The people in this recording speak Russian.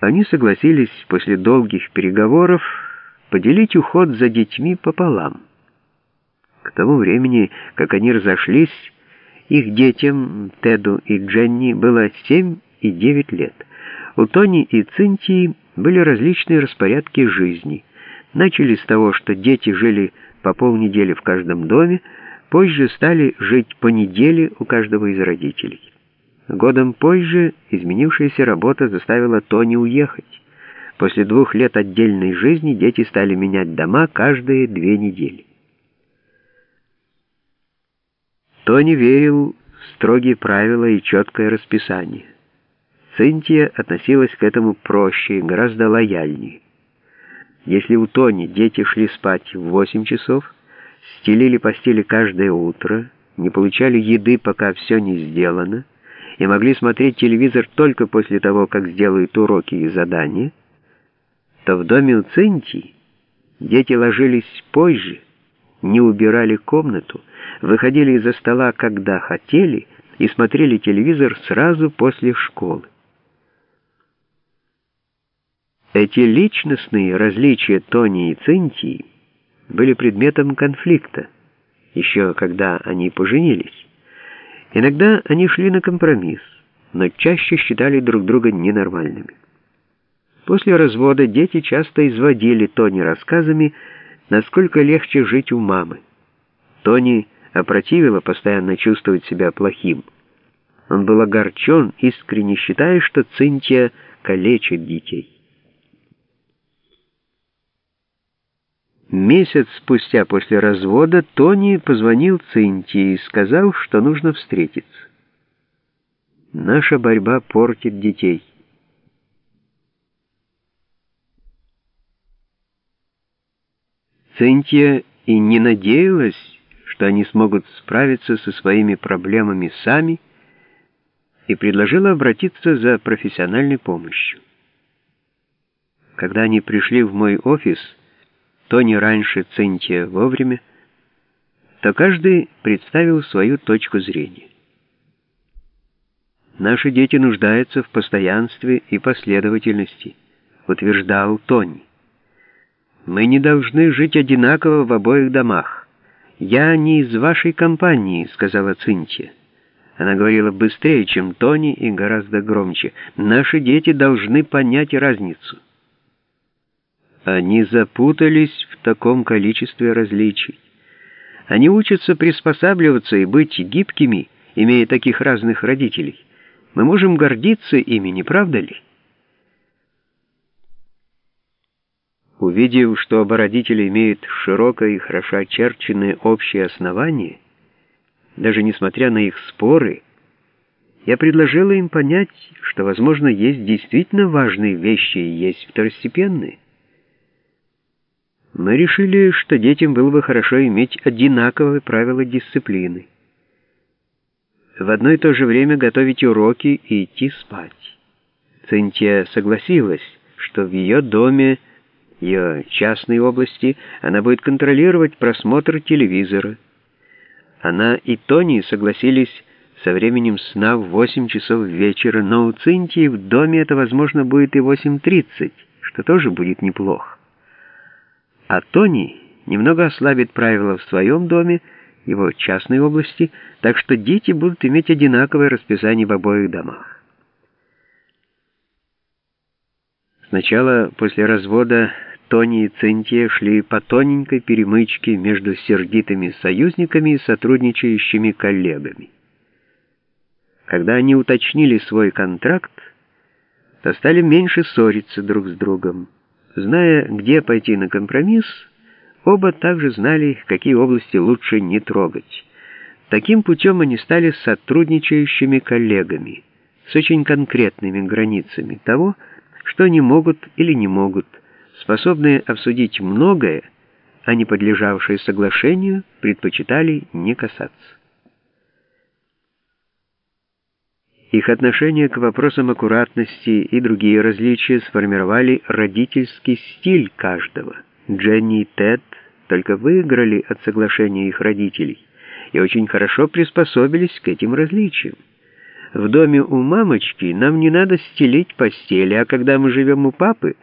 Они согласились после долгих переговоров поделить уход за детьми пополам. К тому времени, как они разошлись, их детям, Теду и Дженни, было 7 и 9 лет. У Тони и Цинтии были различные распорядки жизни. Начали с того, что дети жили по полнедели в каждом доме, позже стали жить по неделе у каждого из родителей. Годом позже изменившаяся работа заставила Тони уехать. После двух лет отдельной жизни дети стали менять дома каждые две недели. Тони верил в строгие правила и четкое расписание. Цинтия относилась к этому проще и гораздо лояльнее. Если у Тони дети шли спать в 8 часов, стелили постели каждое утро, не получали еды, пока все не сделано, и могли смотреть телевизор только после того, как сделают уроки и задания, то в доме у Цинти дети ложились позже, не убирали комнату, выходили из-за стола, когда хотели, и смотрели телевизор сразу после школы. Эти личностные различия Тони и Цинтии были предметом конфликта, еще когда они поженились. Иногда они шли на компромисс, но чаще считали друг друга ненормальными. После развода дети часто изводили Тони рассказами, насколько легче жить у мамы. Тони опротивило постоянно чувствовать себя плохим. Он был огорчен, искренне считая, что Цинтия калечит детей. Месяц спустя после развода Тони позвонил Цинтии, сказав, что нужно встретиться. Наша борьба портит детей. Цинтия и не надеялась, что они смогут справиться со своими проблемами сами, и предложила обратиться за профессиональной помощью. Когда они пришли в мой офис, то не раньше, Цинтия вовремя, то каждый представил свою точку зрения. Наши дети нуждаются в постоянстве и последовательности, утверждал Тони. Мы не должны жить одинаково в обоих домах. Я не из вашей компании, сказала Цинтия. Она говорила быстрее, чем Тони, и гораздо громче. Наши дети должны понять разницу. Они запутались в таком количестве различий. Они учатся приспосабливаться и быть гибкими, имея таких разных родителей. Мы можем гордиться ими, не правда ли? Увидев, что оба родителя имеют широкое и хорошо очерченное общее основание, даже несмотря на их споры, я предложила им понять, что, возможно, есть действительно важные вещи и есть второстепенные. Мы решили, что детям было бы хорошо иметь одинаковые правила дисциплины. В одно и то же время готовить уроки и идти спать. Цинтия согласилась, что в ее доме, ее частной области, она будет контролировать просмотр телевизора. Она и Тони согласились со временем сна в 8 часов вечера, но у Цинтии в доме это, возможно, будет и 8.30, что тоже будет неплохо. А Тони немного ослабит правила в своем доме, его частной области, так что дети будут иметь одинаковое расписание в обоих домах. Сначала, после развода, Тони и Цинтия шли по тоненькой перемычке между сердитыми союзниками и сотрудничающими коллегами. Когда они уточнили свой контракт, то стали меньше ссориться друг с другом. Зная, где пойти на компромисс, оба также знали, какие области лучше не трогать. Таким путем они стали сотрудничающими коллегами, с очень конкретными границами того, что они могут или не могут, способные обсудить многое, а не подлежавшие соглашению, предпочитали не касаться. Их отношение к вопросам аккуратности и другие различия сформировали родительский стиль каждого. Дженни и Тед только выиграли от соглашения их родителей и очень хорошо приспособились к этим различиям. В доме у мамочки нам не надо стелить постели, а когда мы живем у папы,